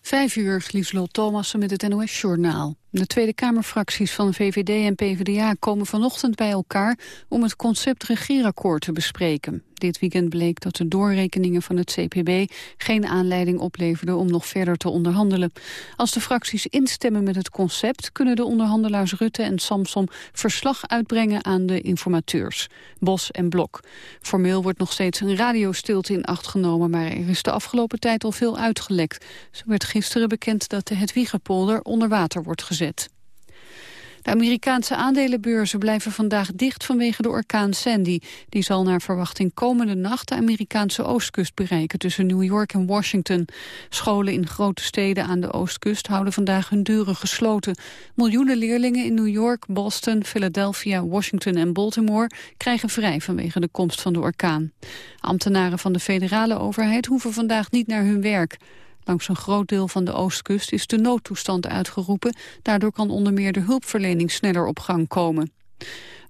Vijf uur, Lieselot Thomassen met het NOS-journaal. De Tweede Kamerfracties van VVD en PvdA komen vanochtend bij elkaar om het concept regeerakkoord te bespreken. Dit weekend bleek dat de doorrekeningen van het CPB geen aanleiding opleverden om nog verder te onderhandelen. Als de fracties instemmen met het concept kunnen de onderhandelaars Rutte en Samsom verslag uitbrengen aan de informateurs, Bos en Blok. Formeel wordt nog steeds een radiostilte in acht genomen, maar er is de afgelopen tijd al veel uitgelekt. Zo werd gisteren bekend dat de Hedwiegepolder onder water wordt gezet. De Amerikaanse aandelenbeurzen blijven vandaag dicht vanwege de orkaan Sandy. Die zal naar verwachting komende nacht de Amerikaanse oostkust bereiken tussen New York en Washington. Scholen in grote steden aan de oostkust houden vandaag hun deuren gesloten. Miljoenen leerlingen in New York, Boston, Philadelphia, Washington en Baltimore krijgen vrij vanwege de komst van de orkaan. Ambtenaren van de federale overheid hoeven vandaag niet naar hun werk. Langs een groot deel van de oostkust is de noodtoestand uitgeroepen. Daardoor kan onder meer de hulpverlening sneller op gang komen.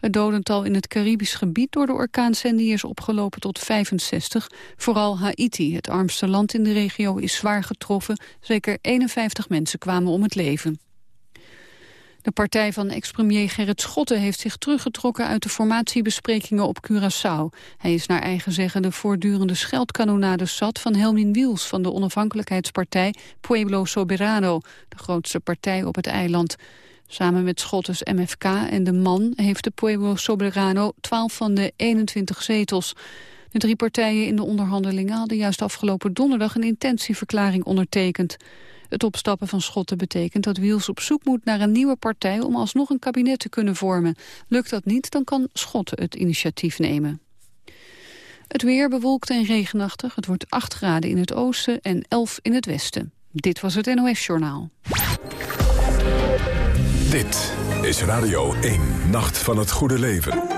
Het dodental in het Caribisch gebied door de orkaan is opgelopen tot 65. Vooral Haiti, het armste land in de regio, is zwaar getroffen. Zeker 51 mensen kwamen om het leven. De partij van ex-premier Gerrit Schotten heeft zich teruggetrokken uit de formatiebesprekingen op Curaçao. Hij is naar eigen zeggen de voortdurende scheldkanonade zat van Helmin Wiels van de onafhankelijkheidspartij Pueblo Soberano, de grootste partij op het eiland. Samen met Schottes MFK en de MAN heeft de Pueblo Soberano 12 van de 21 zetels. De drie partijen in de onderhandelingen hadden juist afgelopen donderdag een intentieverklaring ondertekend. Het opstappen van Schotten betekent dat Wiels op zoek moet naar een nieuwe partij om alsnog een kabinet te kunnen vormen. Lukt dat niet, dan kan Schotten het initiatief nemen. Het weer bewolkt en regenachtig. Het wordt 8 graden in het oosten en 11 in het westen. Dit was het NOS Journaal. Dit is Radio 1, Nacht van het Goede Leven.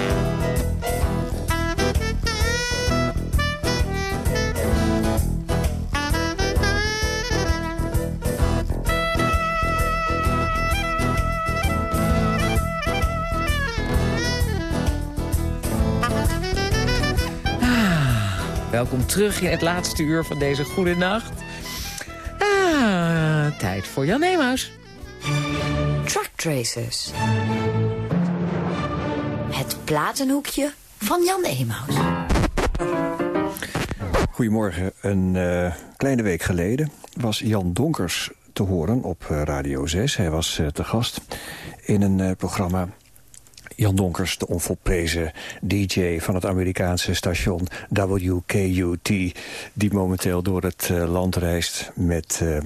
Welkom terug in het laatste uur van deze goede nacht. Ah, tijd voor Jan Emaus. Truck Tracers. Het platenhoekje van Jan Emaus. Goedemorgen. Een uh, kleine week geleden was Jan Donkers te horen op eh, Radio 6. Hij was uh, te gast in een programma Jan Donkers, de onvolprezen DJ van het Amerikaanse station WKUT... die momenteel door het uh, land reist met... Uh,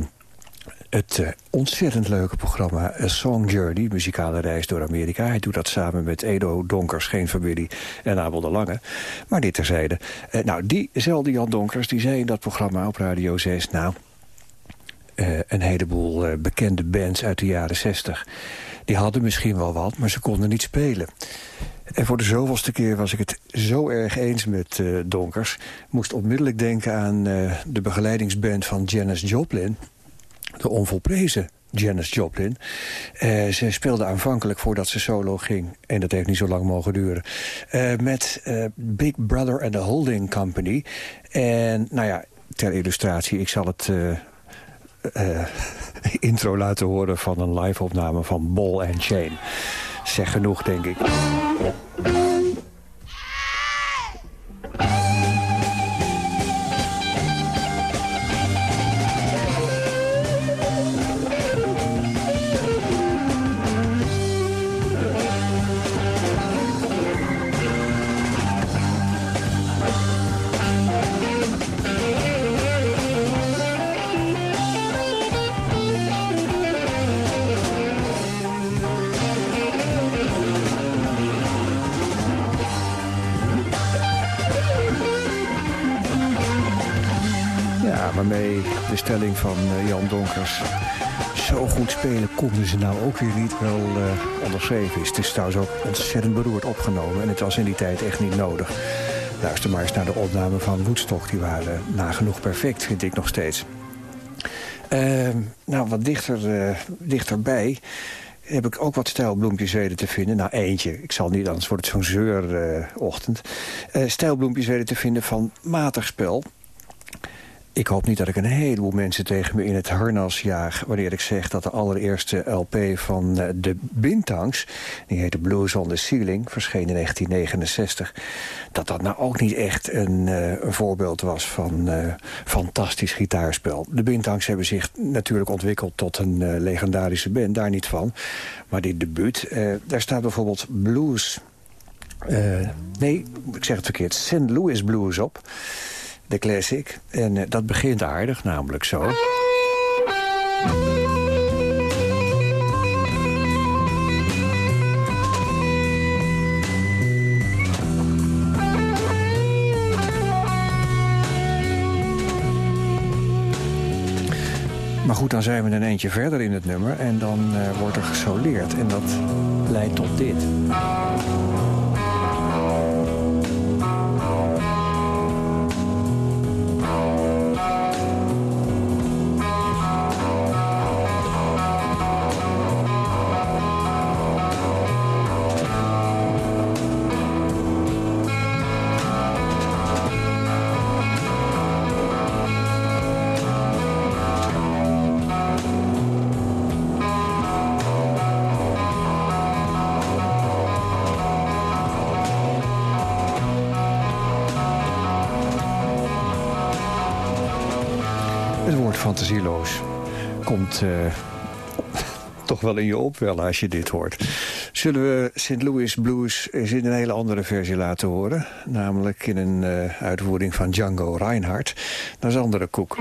het uh, ontzettend leuke programma A Song Journey, muzikale reis door Amerika. Hij doet dat samen met Edo Donkers, geen familie, en Abel de Lange. Maar dit terzijde. Uh, nou, diezelfde Jan Donkers, die zei in dat programma op Radio 6... nou, een heleboel bekende bands uit de jaren 60 die hadden misschien wel wat, maar ze konden niet spelen. En voor de zoveelste keer was ik het zo erg eens met uh, Donkers. Moest onmiddellijk denken aan uh, de begeleidingsband van Janis Joplin. De onvolprezen Janis Joplin. Uh, ze speelde aanvankelijk voordat ze solo ging. En dat heeft niet zo lang mogen duren. met Big Brother and the Holding Company. En nou ja, ter illustratie, ik zal het... intro laten horen van een live-opname van Ball and Chain. Zeg genoeg, denk ik. Waarmee de stelling van eh, Jan Donkers... zo goed spelen konden ze nou ook weer niet wel uh, onderschreven is. Het is trouwens ook ontzettend beroerd opgenomen... en het was in die tijd echt niet nodig. Luister maar eens naar de opnamen van Woodstock. Die waren nagenoeg perfect, vind ik nog steeds. Uh, nou, wat dichter, uh, dichterbij heb ik ook wat stijlbloempjes weten te vinden. Nou, eentje. Ik zal niet, anders wordt het zo'n zeurochtend. Uh, stijlbloempjes weten te vinden van matig spel. Ik hoop niet dat ik een heleboel mensen tegen me in het harnas jaag... wanneer ik zeg dat de allereerste LP van uh, de Bintangs... die heette Blues on the Ceiling, verscheen in 1969... dat dat nou ook niet echt een, uh, een voorbeeld was van uh, fantastisch gitaarspel. De Bintangs hebben zich natuurlijk ontwikkeld tot een legendarische band, daar niet van. Maar dit debuut, daar staat bijvoorbeeld Blues... nee, ik zeg het verkeerd, St. Louis Blues op de classic. En uh, dat begint aardig, namelijk zo. Maar goed, dan zijn we een eentje verder in het nummer... en dan uh, wordt er gesoleerd. En dat leidt tot dit. Fantasieloos komt uh, toch wel in je opwellen als je dit hoort. Zullen we St. Louis Blues eens in een hele andere versie laten horen? Namelijk in een uh, uitvoering van Django Reinhardt. Dat is andere koek.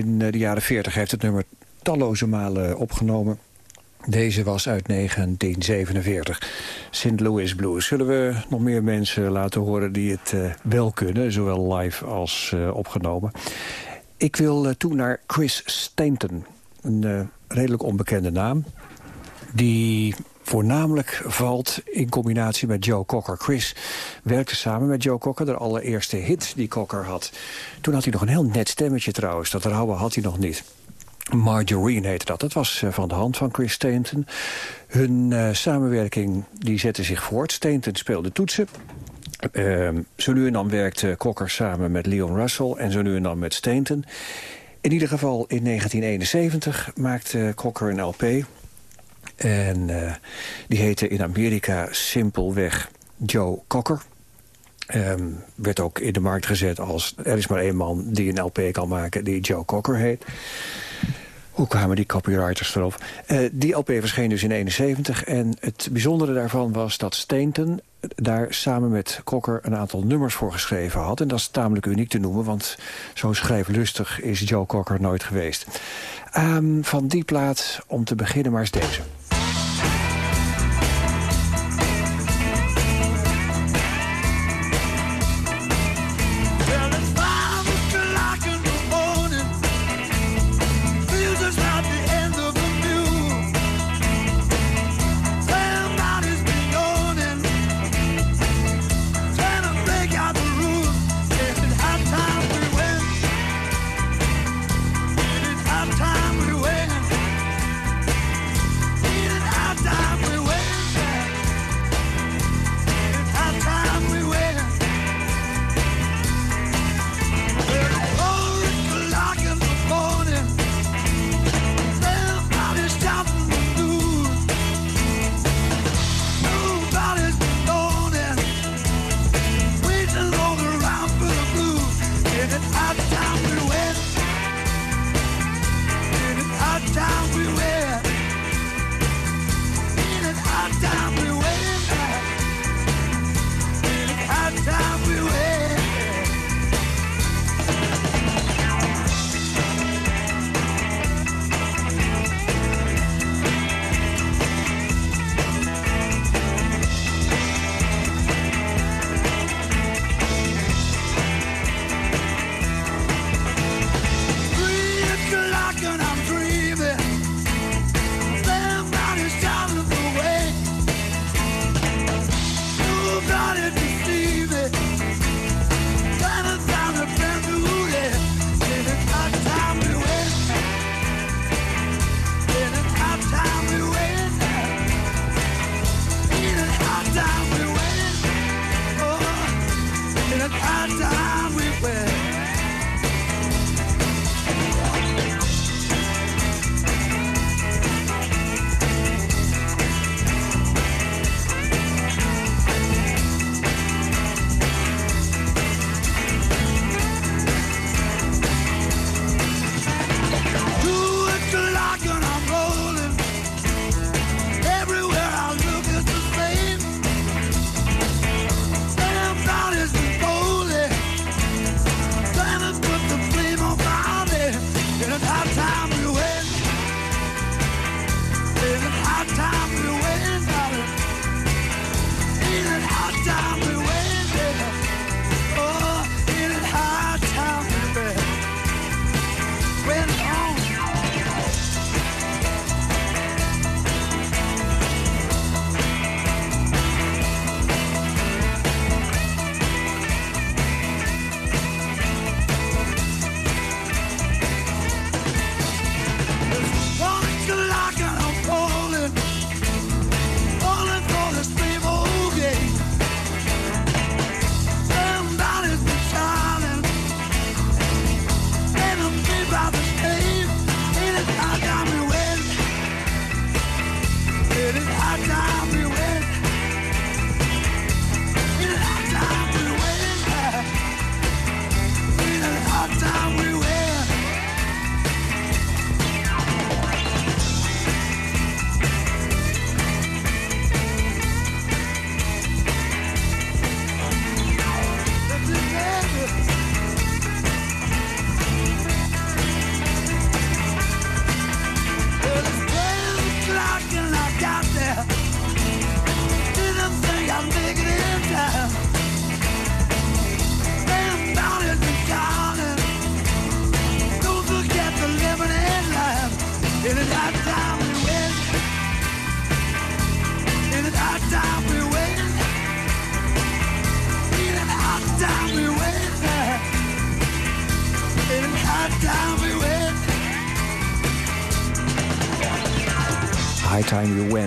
In eh, de jaren 40 heeft het nummer talloze malen opgenomen. Deze was uit 1947. St. Louis Blues. Zullen we nog meer mensen laten horen die het uh, wel kunnen? Zowel live als uh, opgenomen. Ik wil toe naar Chris Stainton. Een redelijk onbekende naam. Die voornamelijk valt in combinatie met Joe Cocker. Chris werkte samen met Joe Cocker, de allereerste hit die Cocker had. Toen had hij nog een heel net stemmetje trouwens. Dat rauwe had hij nog niet. Marjorie heette dat. Dat was van de hand van Chris Stainton. Hun uh, samenwerking die zette zich voort. Stainton speelde toetsen. Uh, zo nu en dan werkte Cocker samen met Leon Russell... en zo nu en dan met Stainton. In ieder geval in 1971 maakte Cocker een LP... En uh, die heette in Amerika simpelweg Joe Cocker. Um, werd ook in de markt gezet als... er is maar één man die een LP kan maken die Joe Cocker heet. Hoe kwamen die copywriters erop? Uh, die LP verscheen dus in 71 en het bijzondere daarvan was dat Stainton daar samen met Cocker een aantal nummers voor geschreven had. En dat is tamelijk uniek te noemen, want zo schrijflustig is Joe Cocker nooit geweest. Um, van die plaat, om te beginnen maar eens deze.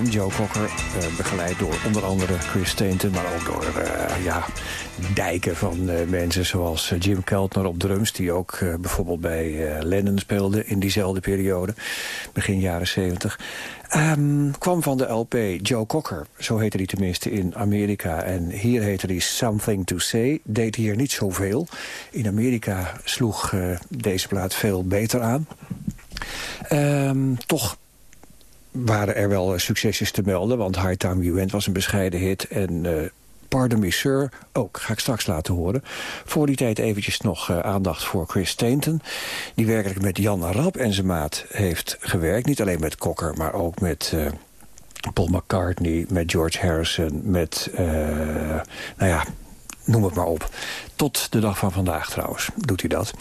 Joe Cocker. Uh, begeleid door onder andere Chris Stainton, maar ook door uh, ja, dijken van uh, mensen zoals Jim Keltner op drums... die ook bijvoorbeeld bij Lennon speelde in diezelfde periode, begin jaren 70. Um, kwam van de LP Joe Cocker, zo heette hij tenminste in Amerika. En hier heette hij Something to Say, deed hier niet zoveel. In Amerika sloeg deze plaat veel beter aan. Um, toch waren er wel succesjes te melden. Want High Time You Went was een bescheiden hit. En uh, Pardon Me Sir ook, ga ik straks laten horen. Voor die tijd eventjes nog uh, aandacht voor Chris Stainton. Die werkelijk met Jan Rap en zijn maat heeft gewerkt. Niet alleen met Cocker, maar ook met... Paul McCartney, met George Harrison, met, nou ja, noem het maar op. Tot de dag van vandaag trouwens doet hij dat.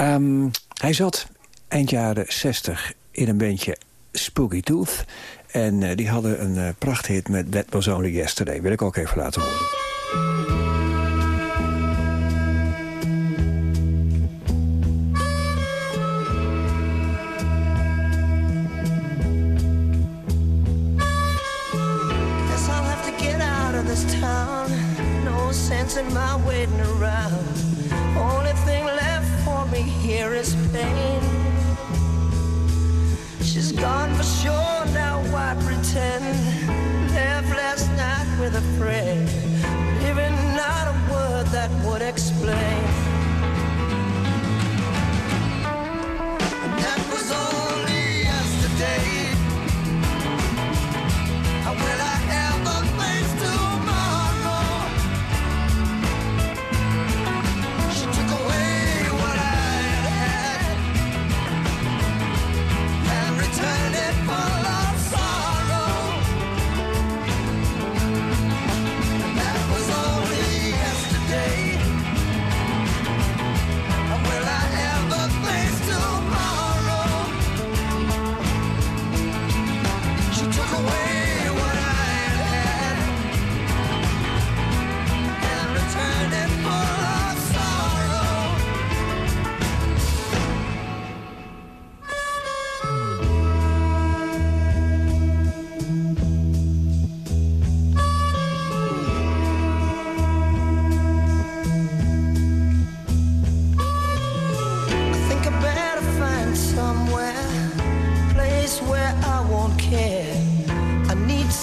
Um, hij zat eind jaren 60 in een bandje Spooky Tooth. En uh, die hadden een uh, prachthit met That Was Only Yesterday. Wil ik ook even laten horen. Gone for sure, now why pretend? Left last night with a friend, leaving not a word that would explain.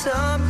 Some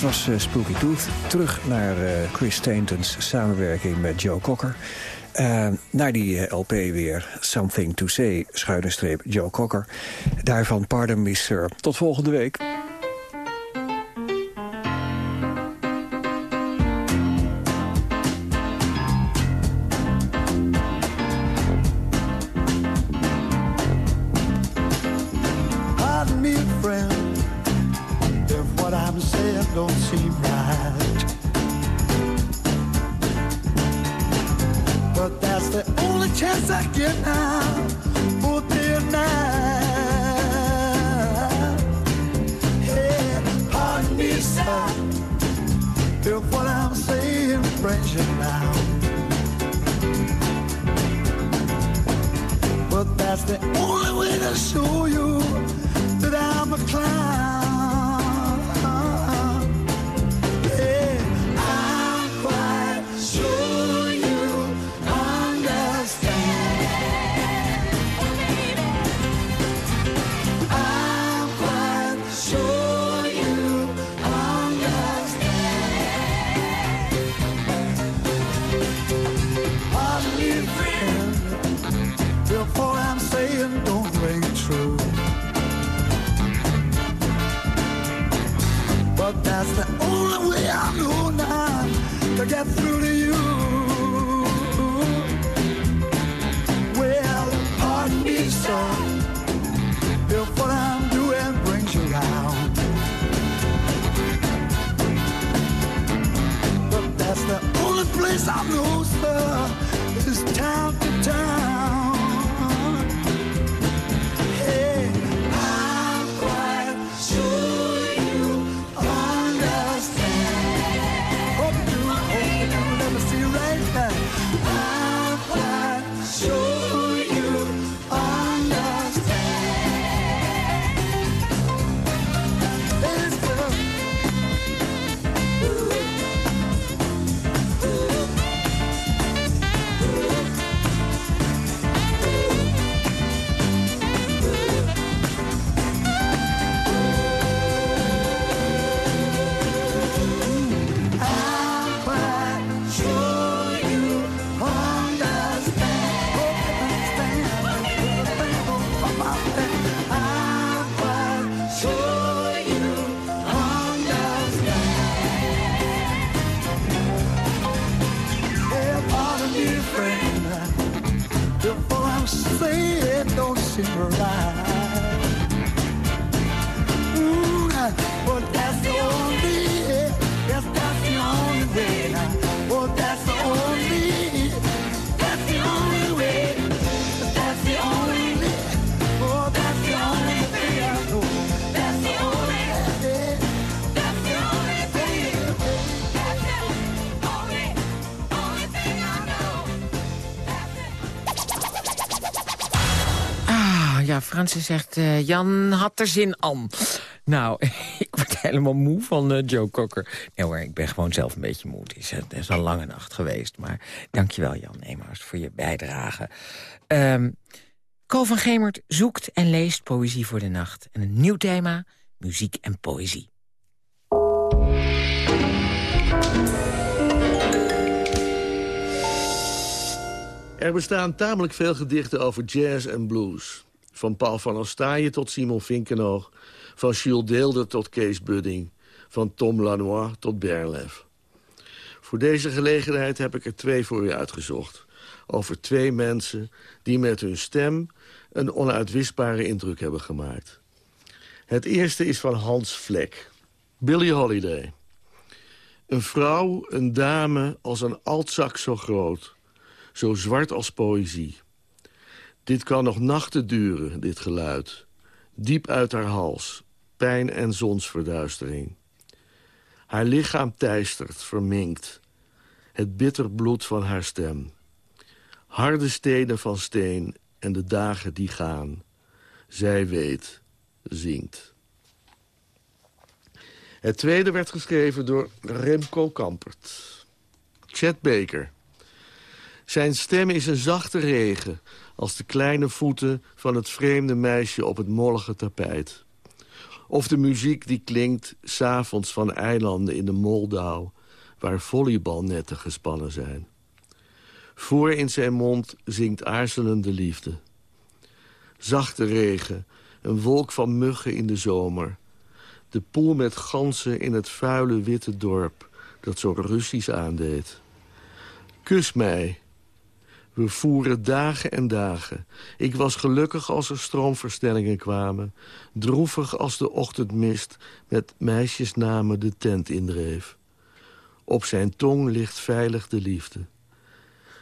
Dat was eh, Spooky Tooth. Terug naar eh, Chris Stainton's samenwerking met Joe Cocker. Eh, naar die LP weer. Something to Say, schuine streep Joe Cocker. Daarvan Pardon Me Sir. Tot volgende week. If what I'm doing brings you round. But that's the only place I know, zegt, eh, Jan had er zin aan. Nou, ik word helemaal moe van eh, Joe Cocker. Nee hoor, ik ben gewoon zelf een beetje moe. Het is, het is een lange nacht geweest. Maar dankjewel Jan Emaus voor je bijdrage. Co van Gemert zoekt en leest poëzie voor de nacht. En een nieuw thema, muziek en poëzie. Er bestaan tamelijk veel gedichten over jazz en blues. Van Paul van Ostaaije tot Simon Vinkenoog. Van Jules Deelder tot Kees Budding. Van Tom Lanois tot Berlef. Voor deze gelegenheid heb ik er twee voor u uitgezocht. Over twee mensen die met hun stem een onuitwisbare indruk hebben gemaakt. Het eerste is van Hans Vlek. Billie Holiday. Een vrouw, een dame als een altzak zo groot. Zo zwart als poëzie. Dit kan nog nachten duren, dit geluid. Diep uit haar hals, pijn en zonsverduistering. Haar lichaam teistert, verminkt. Het bitter bloed van haar stem. Harde stenen van steen en de dagen die gaan. Zij weet, zingt. Het tweede werd geschreven door Remco Kampert. Chet Baker. Zijn stem is een zachte regen... als de kleine voeten van het vreemde meisje op het mollige tapijt. Of de muziek die klinkt s'avonds van eilanden in de Moldau... waar volleybalnetten gespannen zijn. Voor in zijn mond zingt aarzelende liefde. Zachte regen, een wolk van muggen in de zomer. De poel met ganzen in het vuile witte dorp... dat zo Russisch aandeed. Kus mij. We voeren dagen en dagen. Ik was gelukkig als er stroomverstellingen kwamen. Droevig als de ochtendmist met meisjesnamen de tent indreef. Op zijn tong ligt veilig de liefde.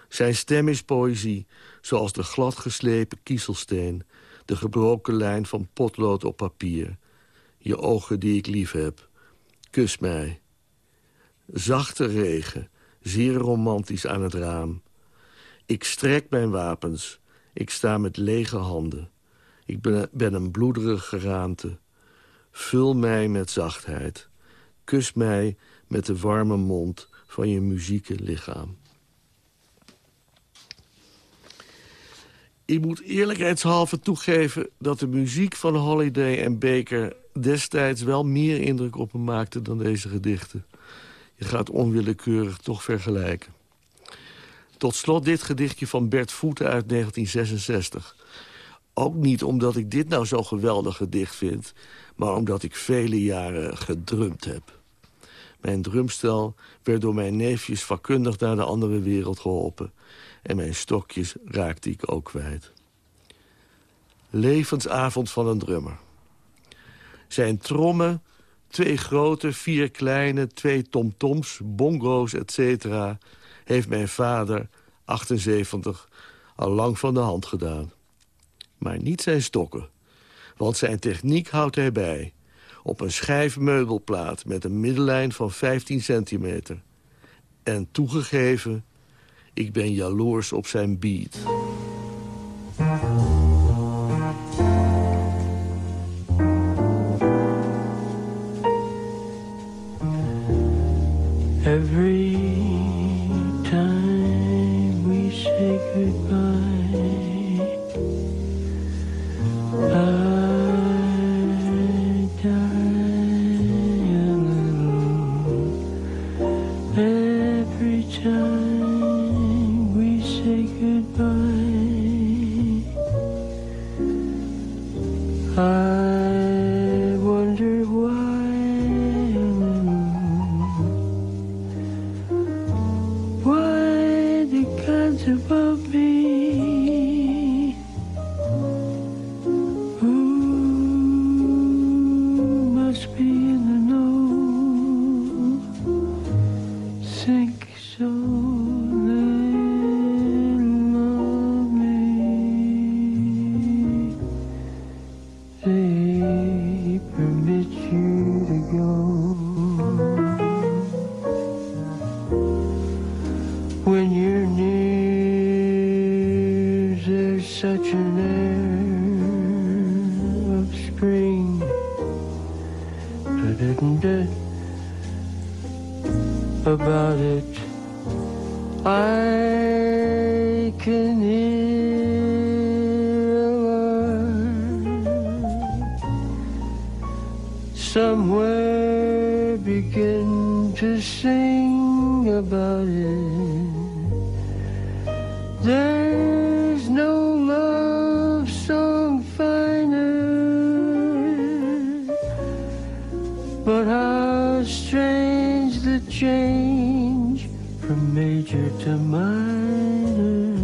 Zijn stem is poëzie, zoals de gladgeslepen kiezelsteen... de gebroken lijn van potlood op papier. Je ogen die ik lief heb. Kus mij. Zachte regen, zeer romantisch aan het raam. Ik strek mijn wapens. Ik sta met lege handen. Ik ben, een bloederig geraamte. Vul mij met zachtheid. Kus mij met de warme mond van je muzieke lichaam. Ik moet eerlijkheidshalve toegeven dat de muziek van Holiday en Baker... destijds wel meer indruk op me maakte dan deze gedichten. Je gaat onwillekeurig toch vergelijken. Tot slot dit gedichtje van Bert Voeten uit 1966. Ook niet omdat ik dit nou zo'n geweldig gedicht vind... maar omdat ik vele jaren gedrumd heb. Mijn drumstel werd door mijn neefjes vakkundig naar de andere wereld geholpen. En mijn stokjes raakte ik ook kwijt. Levensavond van een drummer. Zijn trommen, twee grote, vier kleine, twee tomtoms, bongo's, etc heeft mijn vader, 78, al lang van de hand gedaan. Maar niet zijn stokken, want zijn techniek houdt hij bij. Op een schijf meubelplaat met een middellijn van 15 centimeter. En toegegeven, ik ben jaloers op zijn beat. To minor.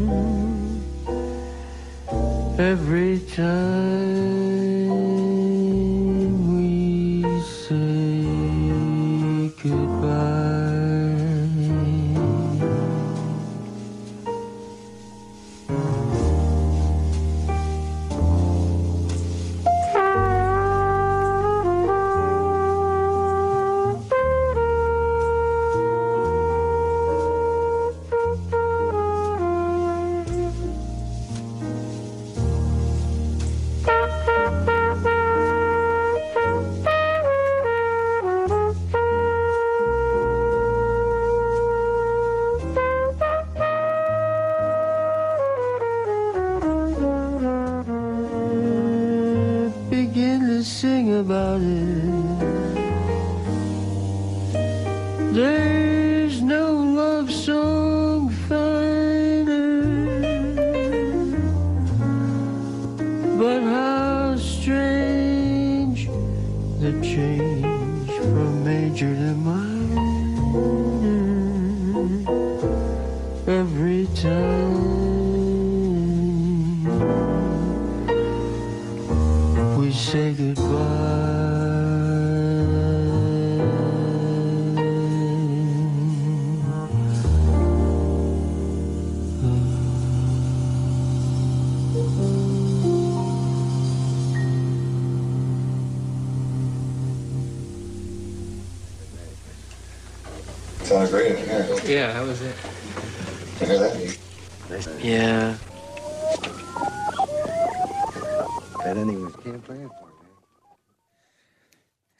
Every time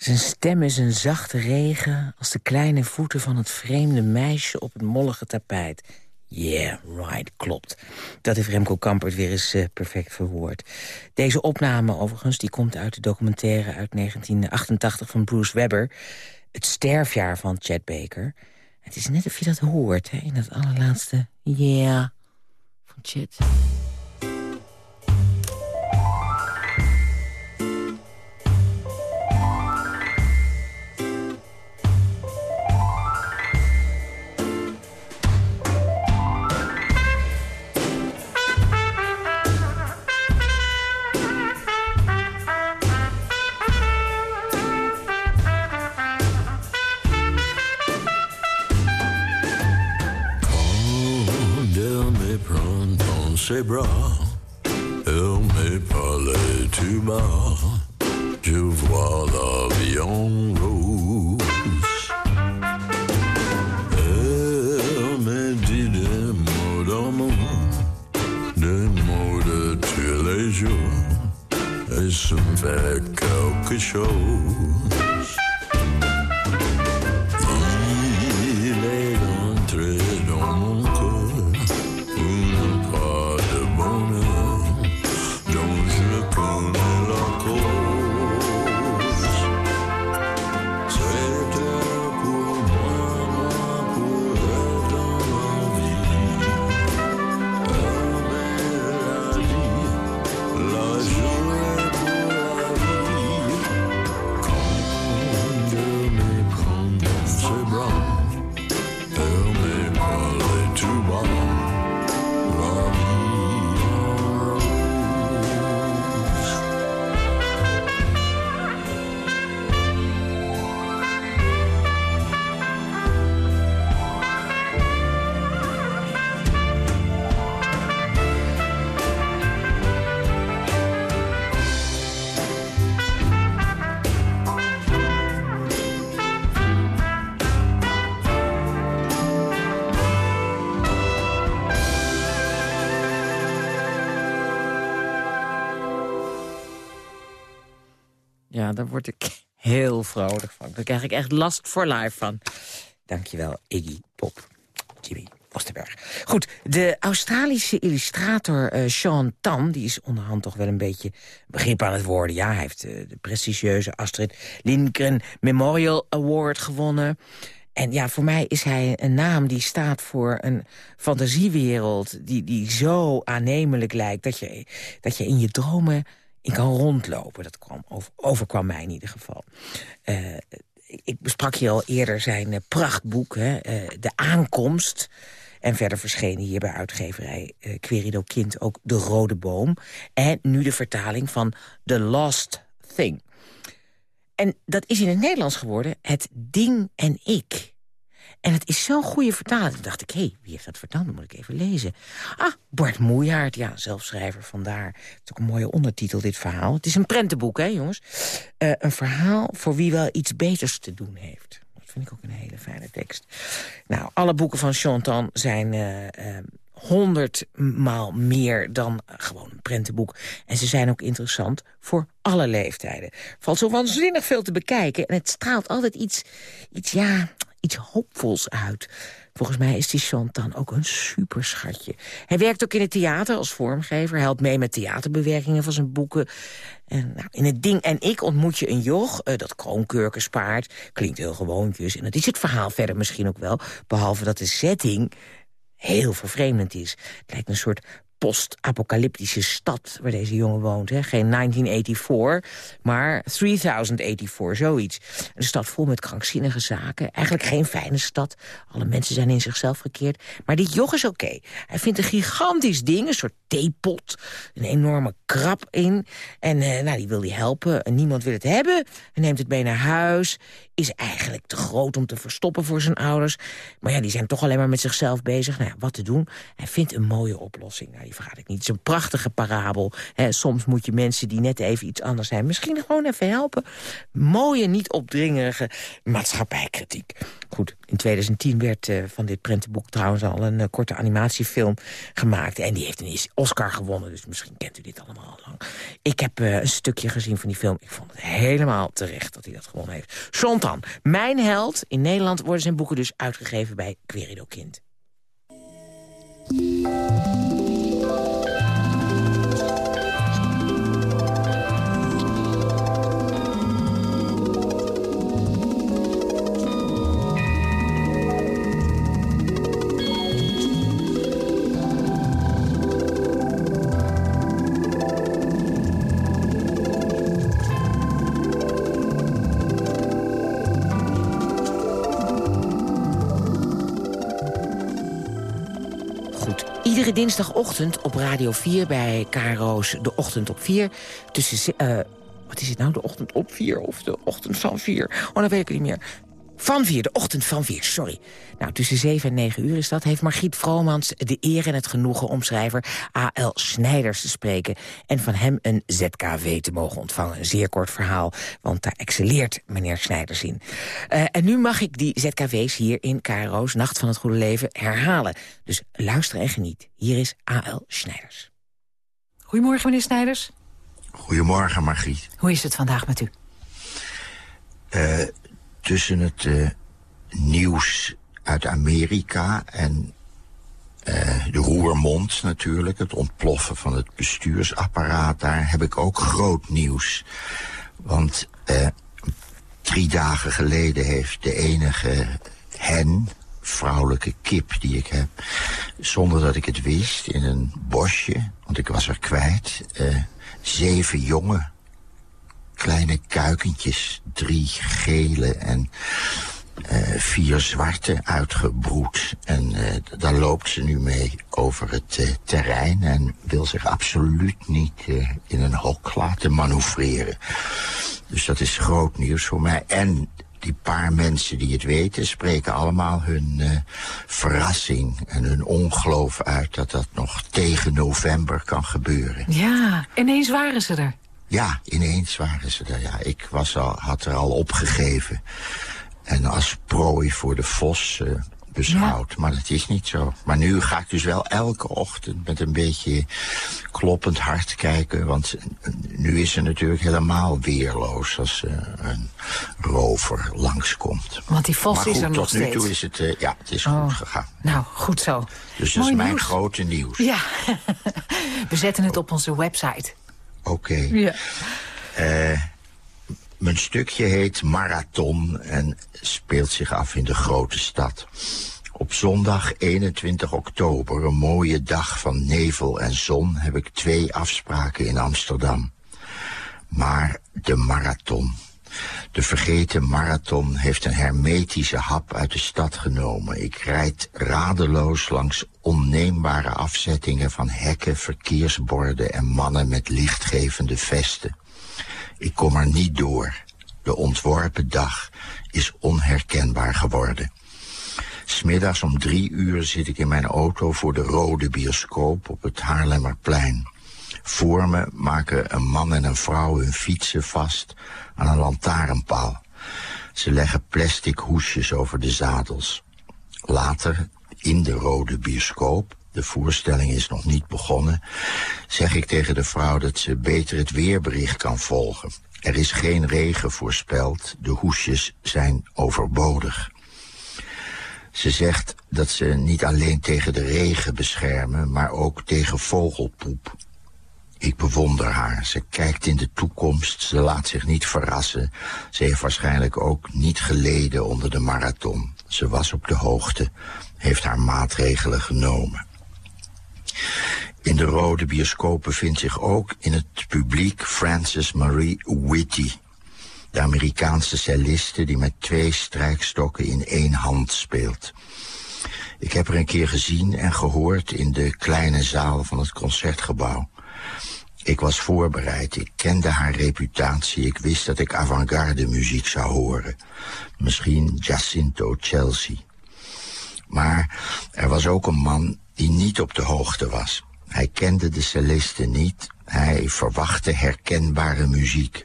Zijn stem is een zachte regen als de kleine voeten van het vreemde meisje op het mollige tapijt. Yeah, right, klopt. Dat heeft Remco Kampert weer eens eh, perfect verwoord. Deze opname overigens die komt uit de documentaire uit 1988 van Bruce Webber. Het sterfjaar van Chad Baker. Het is net of je dat hoort hè, in dat allerlaatste yeah van Chad. Pronto se bra Elle me parlait tout bas Je vois l'avion rose Elle me dit des mots d'amour de tous les jours. Et ça me fait quelque Ja, daar word ik heel vrolijk van. Daar krijg ik echt last voor life van. Dankjewel, Iggy Pop. Jimmy Osterberg. Goed, de Australische illustrator eh, Sean Tan... die is onderhand toch wel een beetje begrip aan het worden. Ja, hij heeft eh, de prestigieuze Astrid Lindgren Memorial Award gewonnen... En ja, voor mij is hij een naam die staat voor een fantasiewereld... die, die zo aannemelijk lijkt dat je, dat je in je dromen in kan rondlopen. Dat kwam, over, overkwam mij in ieder geval. Eh, ik besprak hier al eerder zijn eh, prachtboek, hè, eh, De Aankomst... En verder verschenen hier bij uitgeverij Querido Kind ook De Rode Boom. En nu de vertaling van The Lost Thing. En dat is in het Nederlands geworden Het Ding en Ik. En het is zo'n goede vertaling. Toen dacht ik, hé, hey, wie heeft dat vertaald? Dat moet ik even lezen. Ah, Bart Moejaert, ja, zelfschrijver, vandaar. Het is ook een mooie ondertitel, dit verhaal. Het is een prentenboek, hè, jongens. Eh, een verhaal voor wie wel iets beters te doen heeft. Dat vind ik ook een hele fijne tekst. Nou, alle boeken van Chantan zijn... eh, eh, honderdmaal meer dan gewoon een prentenboek. En ze zijn ook interessant voor alle leeftijden. Valt zo waanzinnig veel te bekijken. En het straalt altijd iets, iets ja, iets hoopvols uit. Volgens mij is die Chantan ook een superschatje. Hij werkt ook in het theater als vormgever. Helpt mee met theaterbewerkingen van zijn boeken. En nou, in het Ding en Ik ontmoet je een joch uh, dat kroonkurken spaart. Klinkt heel gewoontjes. En dat is het verhaal verder misschien ook wel. Behalve dat de setting heel vervreemdend is. Het lijkt een soort post-apocalyptische stad waar deze jongen woont. Hè. Geen 1984, maar 3084, zoiets. Een stad vol met krankzinnige zaken. Eigenlijk geen fijne stad. Alle mensen zijn in zichzelf gekeerd. Maar die joch is oké. Hij vindt een gigantisch ding, een soort theepot. Een enorme krab in. En uh, nou, die wil hij helpen. En niemand wil het hebben. Hij neemt het mee naar huis. Is eigenlijk te groot om te verstoppen voor zijn ouders. Maar ja, die zijn toch alleen maar met zichzelf bezig. Nou ja, wat te doen? Hij vindt een mooie oplossing. Nou, die vergaat ik niet. Het is een prachtige parabel. soms moet je mensen die net even iets anders zijn... misschien gewoon even helpen. Mooie, niet opdringerige maatschappijkritiek. Goed, in 2010 werd uh, van dit prentenboek trouwens al een uh, korte animatiefilm gemaakt. En die heeft een Oscar gewonnen, dus misschien kent u dit allemaal al lang. Ik heb uh, een stukje gezien van die film. Ik vond het helemaal terecht dat hij dat gewonnen heeft. Chantan, mijn held. In Nederland worden zijn boeken dus uitgegeven bij Querido Kind. Iedere dinsdagochtend op Radio 4 bij KRO's De Ochtend op 4... tussen... Uh, wat is het nou, de ochtend op 4 of de ochtend van 4? Oh, dan weet ik niet meer. Van 4, de ochtend van 4, sorry. Nou, tussen 7 en 9 uur is dat, heeft Margriet Vromans de eer en het genoegen om schrijver A.L. Snijders te spreken en van hem een ZKW te mogen ontvangen. Een zeer kort verhaal, want daar excelleert meneer Snijders in. Uh, en nu mag ik die ZKW's hier in KRO's Nacht van het Goede Leven herhalen. Dus luister en geniet. Hier is A.L. Snijders. Goedemorgen, meneer Snijders. Goedemorgen, Margriet. Hoe is het vandaag met u? Uh, tussen het uh, nieuws uit Amerika en uh, de roermond natuurlijk, het ontploffen van het bestuursapparaat, daar heb ik ook groot nieuws. Want uh, drie dagen geleden heeft de enige hen, vrouwelijke kip die ik heb, zonder dat ik het wist, in een bosje, want ik was er kwijt, zeven jongen kleine kuikentjes, drie gele en uh, vier zwarte uitgebroed. En uh, daar loopt ze nu mee over het uh, terrein en wil zich absoluut niet in een hok laten manoeuvreren. Dus dat is groot nieuws voor mij. En die paar mensen die het weten spreken allemaal hun verrassing en hun ongeloof uit dat dat nog tegen november kan gebeuren. Ja, ineens waren ze er. Ja, ineens waren ze er. Ja, ik was al, had er al opgegeven. En als prooi voor de vos uh, beschouwd. Ja. Maar dat is niet zo. Maar nu ga ik dus wel elke ochtend met een beetje kloppend hart kijken. Want nu is ze natuurlijk helemaal weerloos als uh, een rover langskomt. Want die vos maar goed, is er nog tot steeds. nu toe is het, uh, ja, het is oh. goed gegaan. Nou, goed zo. Dus dat is mijn nieuws. grote nieuws. Ja, we zetten het op onze website. Oké. Okay. Ja. Uh, mijn stukje heet Marathon en speelt zich af in de grote stad. Op zondag 21 oktober, een mooie dag van nevel en zon, heb ik twee afspraken in Amsterdam. Maar de marathon. De vergeten marathon heeft een hermetische hap uit de stad genomen. Ik rijd radeloos langs onneembare afzettingen van hekken, verkeersborden en mannen met lichtgevende vesten. Ik kom er niet door. De ontworpen dag is onherkenbaar geworden. Smiddags om drie uur zit ik in mijn auto voor de rode bioscoop op het Haarlemmerplein. Voor me maken een man en een vrouw hun fietsen vast aan een lantaarnpaal. Ze leggen plastic hoesjes over de zadels. Later, in de rode bioscoop, de voorstelling is nog niet begonnen, zeg ik tegen de vrouw dat ze beter het weerbericht kan volgen. Er is geen regen voorspeld, de hoesjes zijn overbodig. Ze zegt dat ze niet alleen tegen de regen beschermen, maar ook tegen vogelpoep. Ik bewonder haar. Ze kijkt in de toekomst, ze laat zich niet verrassen. Ze heeft waarschijnlijk ook niet geleden onder de marathon. Ze was op de hoogte, heeft haar maatregelen genomen. In de rode bioscoop bevindt zich ook in het publiek Frances Marie Whitty. De Amerikaanse celliste die met twee strijkstokken in één hand speelt. Ik heb haar een keer gezien en gehoord in de kleine zaal van het concertgebouw. Ik was voorbereid, ik kende haar reputatie... ik wist dat ik avant-garde muziek zou horen. Misschien Jacinto Chelsea. Maar er was ook een man die niet op de hoogte was. Hij kende de cellisten niet, hij verwachtte herkenbare muziek.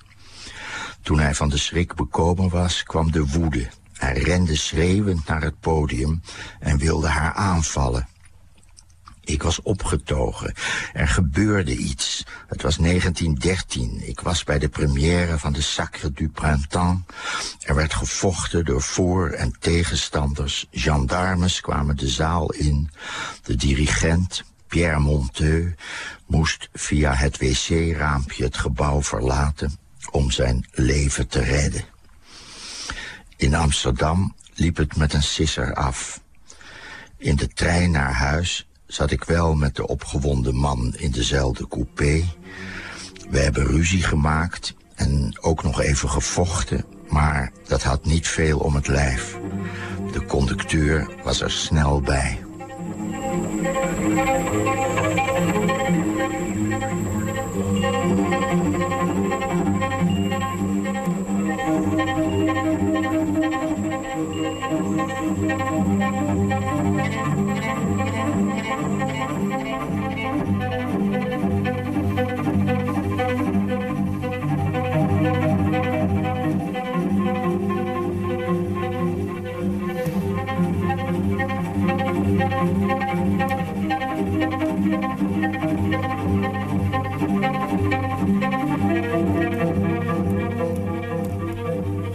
Toen hij van de schrik bekomen was, kwam de woede. Hij rende schreeuwend naar het podium en wilde haar aanvallen. Ik was opgetogen. Er gebeurde iets. Het was 1913. Ik was bij de première van de Sacre du Printemps. Er werd gevochten door voor- en tegenstanders. Gendarmes kwamen de zaal in. De dirigent, Pierre Monteux, moest via het wc-raampje het gebouw verlaten om zijn leven te redden. In Amsterdam liep het met een sisser af. In de trein naar huis zat ik wel met de opgewonden man in dezelfde coupé. We hebben ruzie gemaakt en ook nog even gevochten, maar dat had niet veel om het lijf. De conducteur was er snel bij.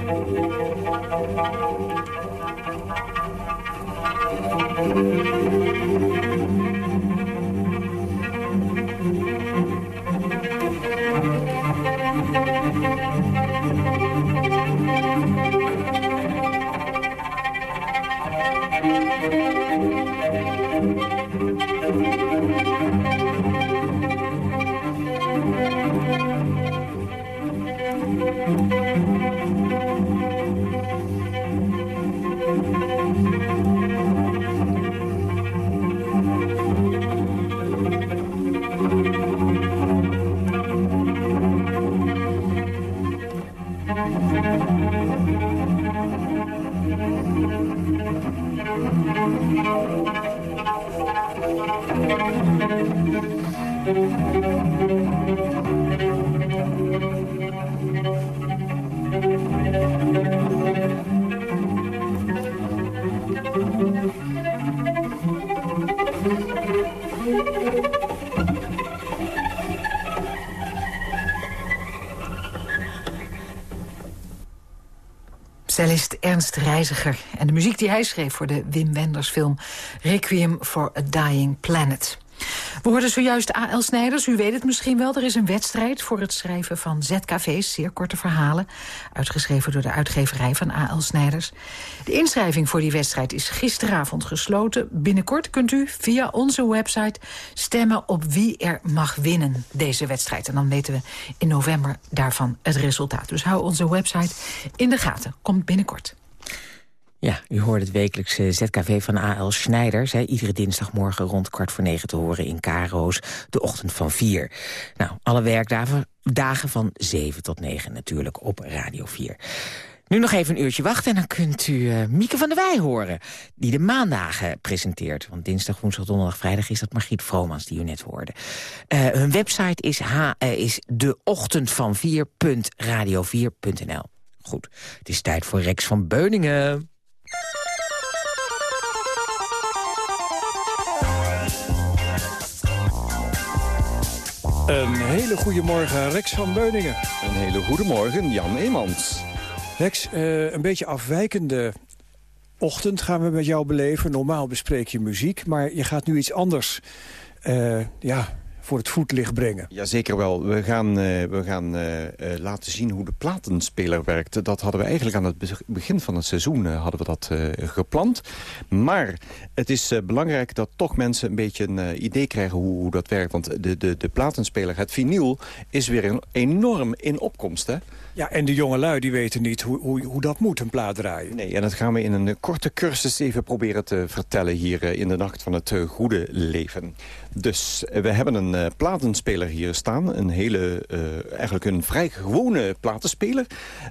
Cellist Ernst Reiziger en de muziek die hij schreef voor de Wim Wenders film Requiem for a Dying Planet. We hoorden zojuist A.L. Snijders, u weet het misschien wel. Er is een wedstrijd voor het schrijven van ZKV's, zeer korte verhalen. Uitgeschreven door de uitgeverij van A.L. Snijders. De inschrijving voor die wedstrijd is gisteravond gesloten. Binnenkort kunt u via onze website stemmen op wie er mag winnen deze wedstrijd. En dan weten we in november daarvan het resultaat. Dus hou onze website in de gaten. Komt binnenkort. Ja, u hoort het wekelijkse ZKV van A.L. Snijders. Hè, iedere dinsdagmorgen rond kwart voor negen te horen in Karo's. De ochtend van vier. Nou, alle werkdagen dagen van zeven tot negen natuurlijk op Radio 4. Nu nog even een uurtje wachten en dan kunt u uh, Mieke van der Wij horen... die de maandagen presenteert. Want dinsdag, woensdag, donderdag, vrijdag is dat Margriet Vromans die u net hoorde. Uh, hun website is, h, uh, is deochtendvan4.radio4.nl. Goed, het is tijd voor Rex van Beuningen. Een hele goede morgen, Rex van Beuningen. Een hele goede morgen, Jan Eemans. Rex, uh, een beetje afwijkende ochtend gaan we met jou beleven. Normaal bespreek je muziek, maar je gaat nu iets anders uh, ja, voor het voetlicht brengen. Jazeker wel. We gaan, uh, we gaan uh, uh, laten zien hoe de platenspeler werkt. Dat hadden we eigenlijk aan het begin van het seizoen hadden we dat gepland. Maar het is belangrijk dat toch mensen een beetje een idee krijgen hoe, hoe, dat werkt. Want de, de, de platenspeler, het vinyl, is weer een enorm in opkomst. Hè? Ja, en de jongelui die weten niet hoe, hoe, hoe dat moet, een plaat draaien. Nee, en dat gaan we in een korte cursus even proberen te vertellen... hier in de Nacht van het Goede Leven. Dus we hebben een eh, platenspeler hier staan. Een hele, eh, eigenlijk een vrij gewone platenspeler.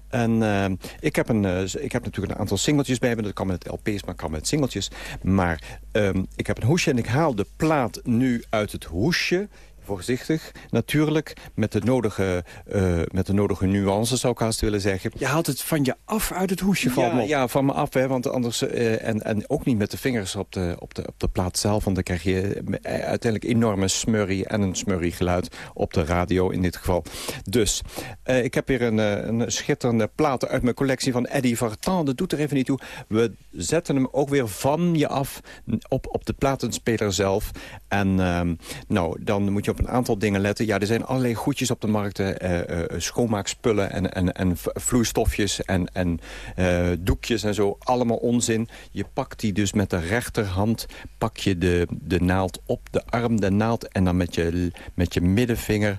En eh, ik, heb een, ik heb natuurlijk een aantal singeltjes bij me. Dat kan met LP's, maar kan met singeltjes. Maar ehm, ik heb een hoesje en ik haal de plaat nu uit het hoesje voorzichtig, natuurlijk, met de, nodige, eh, met de nodige nuances zou ik haast willen zeggen. Je haalt het van je af uit het hoesje, valt ja, me op. Ja, van me af, hè, want anders... eh, en, en ook niet met de vingers op de, op, de, op de plaat zelf... want dan krijg je eh, uiteindelijk enorme smurrie en een smurrie geluid op de radio in dit geval. Dus, ik heb hier een, een schitterende plaat uit mijn collectie van Eddie Vartan. Dat doet er even niet toe. We zetten hem ook weer van je af op, op de platenspeler zelf. En ehm, nou, dan moet je op een aantal dingen letten. Ja, er zijn allerlei goedjes op de markt. eh, eh, schoonmaakspullen en, en, en vloeistofjes en, en eh, doekjes en zo. Allemaal onzin. Je pakt die dus met de rechterhand. Pak je de, de naald op de arm, de naald. En dan met je, met je middenvinger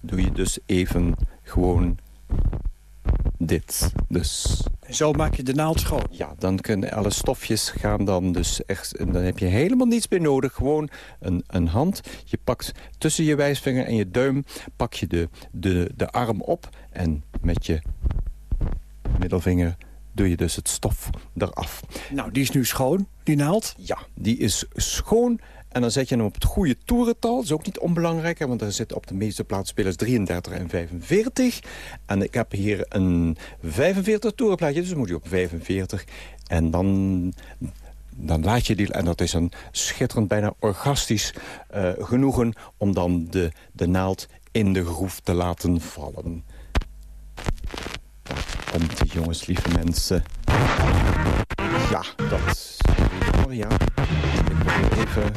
doe je dus even gewoon dit. Dus Zo maak je de naald schoon. ja, dan kunnen alle stofjes gaan dan dus echt... En dan heb je helemaal niets meer nodig. Gewoon een, een hand. Je pakt tussen je wijsvinger en je duim... pak je de, de, de arm op en met je middelvinger doe je dus het stof eraf. Nou, die is nu schoon, die naald. Ja, die is schoon. En dan zet je hem op het goede toerental. Dat is ook niet onbelangrijk, want er zitten op de meeste plaatsspelers 33 en 45. En ik heb hier een 45 toerenplaatje, dus dan moet je op 45. En dan, dan laat je die... En dat is een schitterend, bijna orgastisch eh, genoegen... om dan de, de naald in de groef te laten vallen. Komt die jongens, lieve mensen. Ja, dat... Oh ja. Even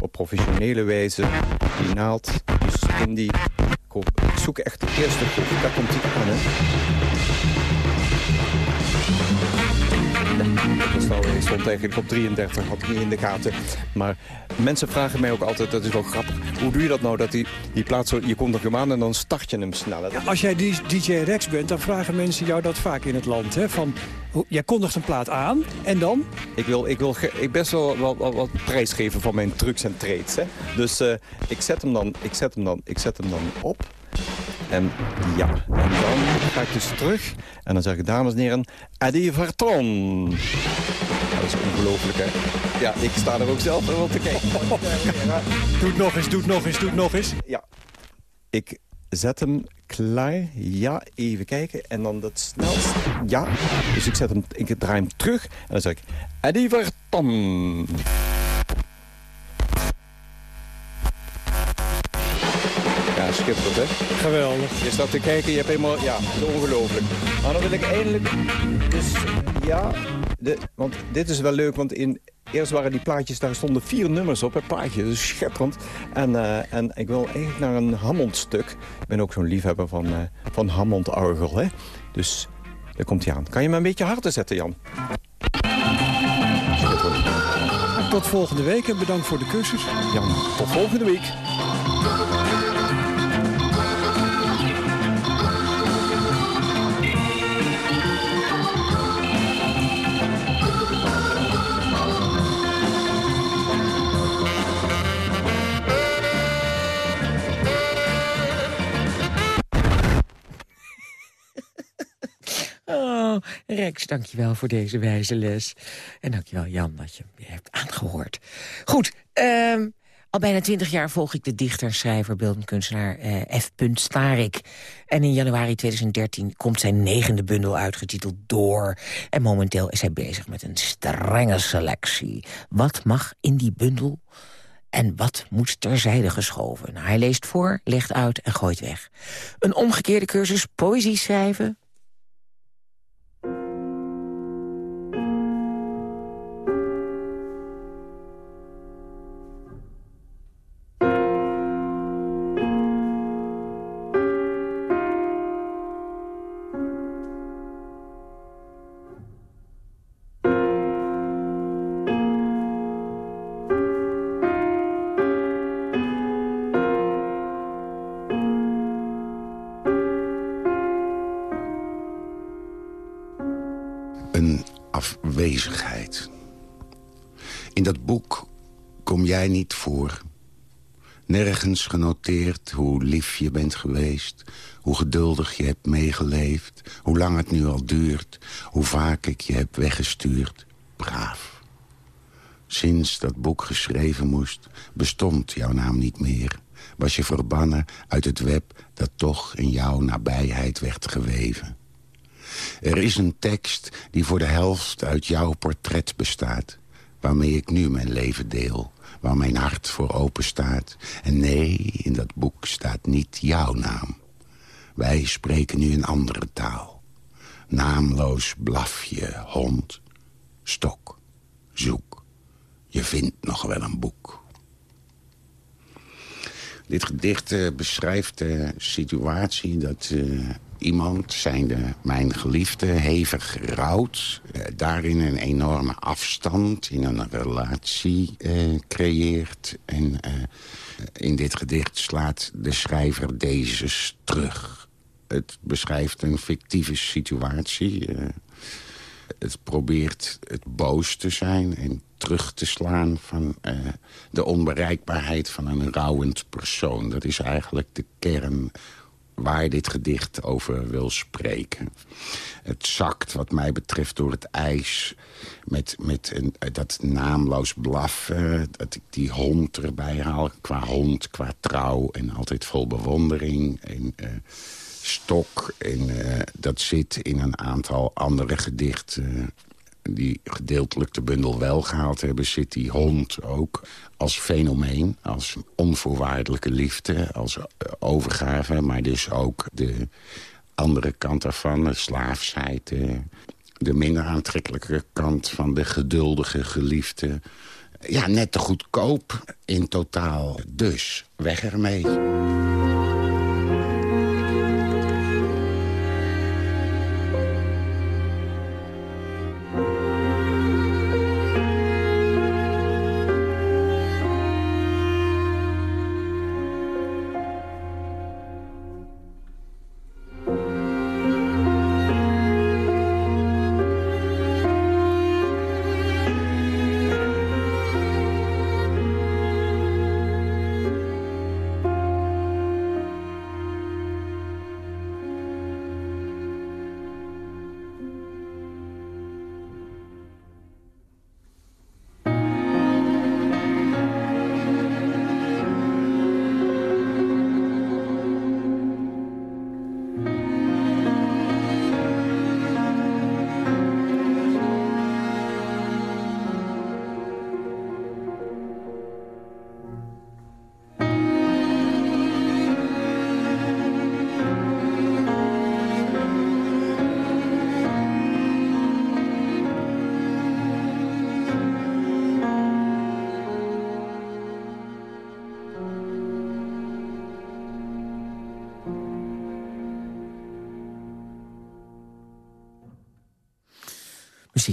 op professionele wijze die naald, dus in die... Ik zoek echt de eerste groep. Daar komt die aan, hè. Ik stond eigenlijk op 33, had ik niet in de gaten. Maar mensen vragen mij ook altijd, dat is wel grappig... hoe doe je dat nou, dat die, die plaat zo... Je komt op hem aan en dan start je hem sneller. Als jij DJ Rex bent, dan vragen mensen jou dat vaak in het land. Hè? Van, jij kondigt een plaat aan en dan? Ik wil, ik wil ik best wel wat, wat, wat prijs geven van mijn trucs en trades. Hè? Dus eh, ik, zet hem dan, ik, zet hem dan, ik zet hem dan op. En ja, en dan ga ik dus terug. En dan zeg ik, dames en heren, Eddie Verton. Dat is ongelooflijk, hè? Ja, ik sta er ook zelf wel te kijken. Doe het nog eens, doe het nog eens, doe het nog eens. Ja. Ik zet hem klaar. Ja, even kijken. En dan dat snelst. Ja. Dus ik zet hem, ik draai hem terug. En dan zeg ik, Eddie Verton. Schitterend, hè? Geweldig. Je staat te kijken, je hebt helemaal... Ja, het is ongelooflijk. Maar dan wil ik eindelijk... Dus ja, de, want dit is wel leuk, want in... Eerst waren die plaatjes, daar stonden vier nummers op, een plaatje, dus schitterend. En, eh, en ik wil eigenlijk naar een Hammond-stuk. Ik ben ook zo'n liefhebber van, eh van Hammond-orgel, hè. Dus daar komt hij aan. Kan je me een beetje harder zetten, Jan? Tot volgende week en bedankt voor de cursus. Jan, tot volgende week. Oh, Rex, dankjewel voor deze wijze les. En dankjewel, Jan, dat je me hebt aangehoord. Goed, ehm, al bijna twintig jaar volg ik de dichter, schrijver, beeldend kunstenaar eh, F. Starik. En in januari 2013 komt zijn negende bundel uitgetiteld Door. En momenteel is hij bezig met een strenge selectie. Wat mag in die bundel en wat moet terzijde geschoven? Nou, hij leest voor, legt uit en gooit weg. Een omgekeerde cursus poëzie schrijven, niet voor. Nergens genoteerd hoe lief je bent geweest... hoe geduldig je hebt meegeleefd... hoe lang het nu al duurt... hoe vaak ik je heb weggestuurd. Braaf. Sinds dat boek geschreven moest... bestond jouw naam niet meer. Was je verbannen uit het web dat toch in jouw nabijheid werd geweven. Er is een tekst die voor de helft uit jouw portret bestaat... waarmee ik nu mijn leven deel waar mijn hart voor open staat. En nee, in dat boek staat niet jouw naam. Wij spreken nu een andere taal. Naamloos blaf je, hond, stok, zoek. Je vindt nog wel een boek. Dit gedicht uh, beschrijft de situatie dat uh, iemand, zijnde mijn geliefde, hevig rouwt. Uh, daarin een enorme afstand in een relatie creëert. En in dit gedicht slaat de schrijver deze terug. Het beschrijft een fictieve situatie het probeert het boos te zijn en terug te slaan van de onbereikbaarheid van een rouwend persoon. Dat is eigenlijk de kern waar dit gedicht over wil spreken. Het zakt wat mij betreft door het ijs met, met een, dat naamloos blaffen. Dat ik die hond erbij haal, qua hond, qua trouw en altijd vol bewondering. En, uh, stok. En dat zit in een aantal andere gedichten die gedeeltelijk de bundel wel gehaald hebben... zit die hond ook als fenomeen, als onvoorwaardelijke liefde... als overgave, maar dus ook de andere kant daarvan, de slaafsheid... De, de minder aantrekkelijke kant van de geduldige geliefde... Ja, net te goedkoop in totaal. Dus, weg ermee.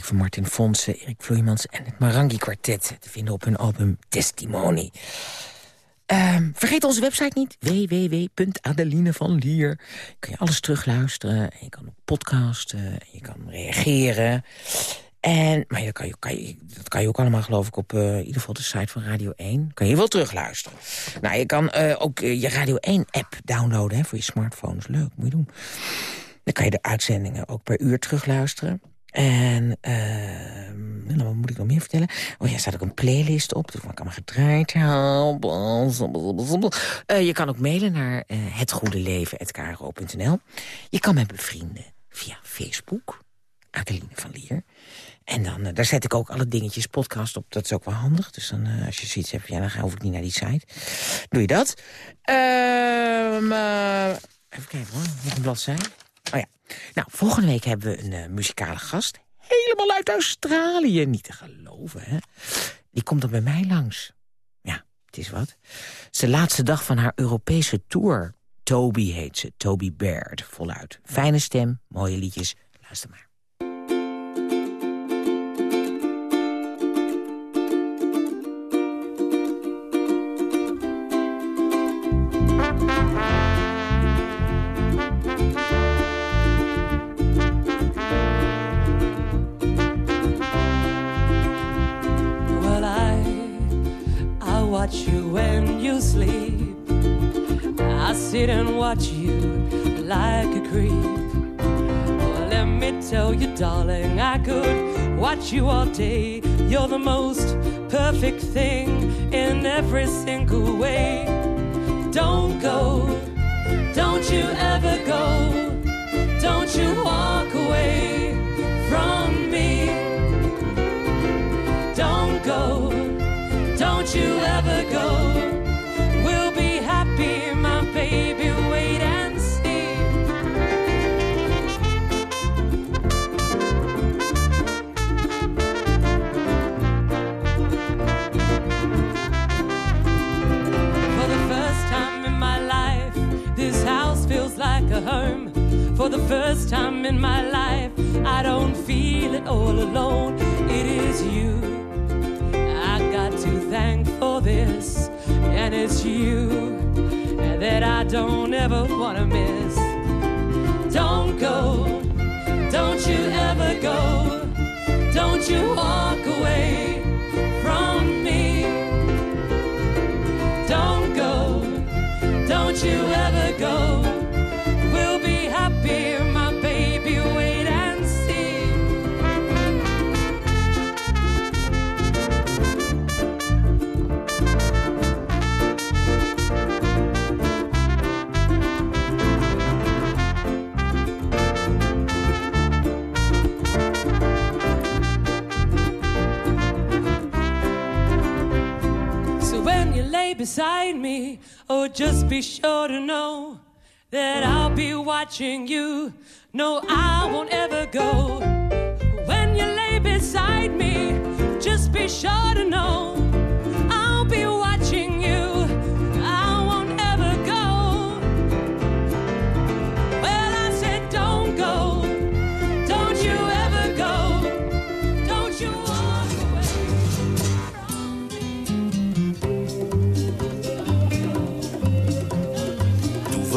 Van Martin Fonsen, Erik Vloeimans en het Marangi Quartet... te vinden op hun album Testimony. Um, vergeet onze website niet, www.adelinevanlier. Kun je alles terugluisteren, je kan podcasten, je kan reageren... En, maar dat kan, je, kan je, dat kan je ook allemaal, geloof ik, op uh, in ieder geval de site van Radio 1. Kan je wel terugluisteren. Nou, je kan uh, ook je Radio 1-app downloaden hè, voor je smartphone. is leuk, moet je doen. Dan kan je de uitzendingen ook per uur terugluisteren. En uh, wat moet ik nog meer vertellen? Oh ja, staat ook een playlist op. Dus ik me gedraaid uh, Je kan ook mailen naar uh. Je kan me bevrienden via Facebook. Adeline van Lier. En dan, uh, daar zet ik ook alle dingetjes podcast op. Dat is ook wel handig. Dus dan, als je zoiets hebt, ja, dan hoef ik niet naar die site. Doe je dat. Uh, even kijken hoor, nog een bladzij. Nou, volgende week hebben we een uh, muzikale gast. Helemaal uit Australië. Niet te geloven, hè. Die komt dan bij mij langs. Ja, het is wat. Het is de laatste dag van haar Europese tour. Toby heet ze, Toby Baird, voluit. Fijne stem, mooie liedjes. Luister maar. watch you when you sleep. I sit and watch you like a creep. Well, let me tell you, darling, I could watch you all day. You're the most perfect thing in every single way. Don't go, don't you ever go, don't you want. For the first time in my life, I don't feel it all alone. It is you I got to thank for this, and it's you that I don't ever want to miss. Don't go, don't you ever go, don't you walk away beside me, oh, just be sure to know that I'll be watching you. No, I won't ever go. When you lay beside me, just be sure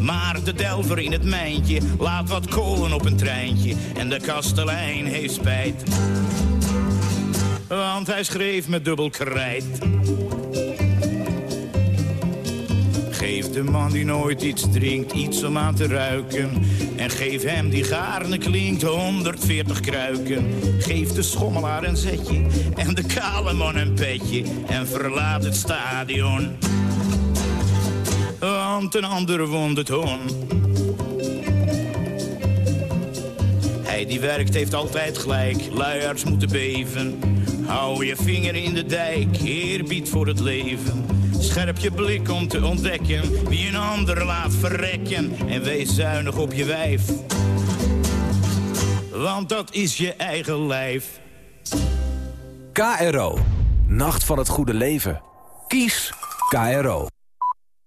Maar de delver in het mijntje laat wat kolen op een treintje. En de kastelein heeft spijt. Want hij schreef met dubbel krijt. Geef de man die nooit iets drinkt, iets om aan te ruiken. En geef hem die gaarne klinkt 140 kruiken. Geef de schommelaar een zetje en de kale man een petje. En verlaat het stadion. Want een ander wond het hon. Hij die werkt heeft altijd gelijk, luiaards moeten beven. Hou je vinger in de dijk, eerbied voor het leven. Scherp je blik om te ontdekken wie een ander laat verrekken. En wees zuinig op je wijf. Want dat is je eigen lijf. KRO. Nacht van het goede leven. Kies KRO.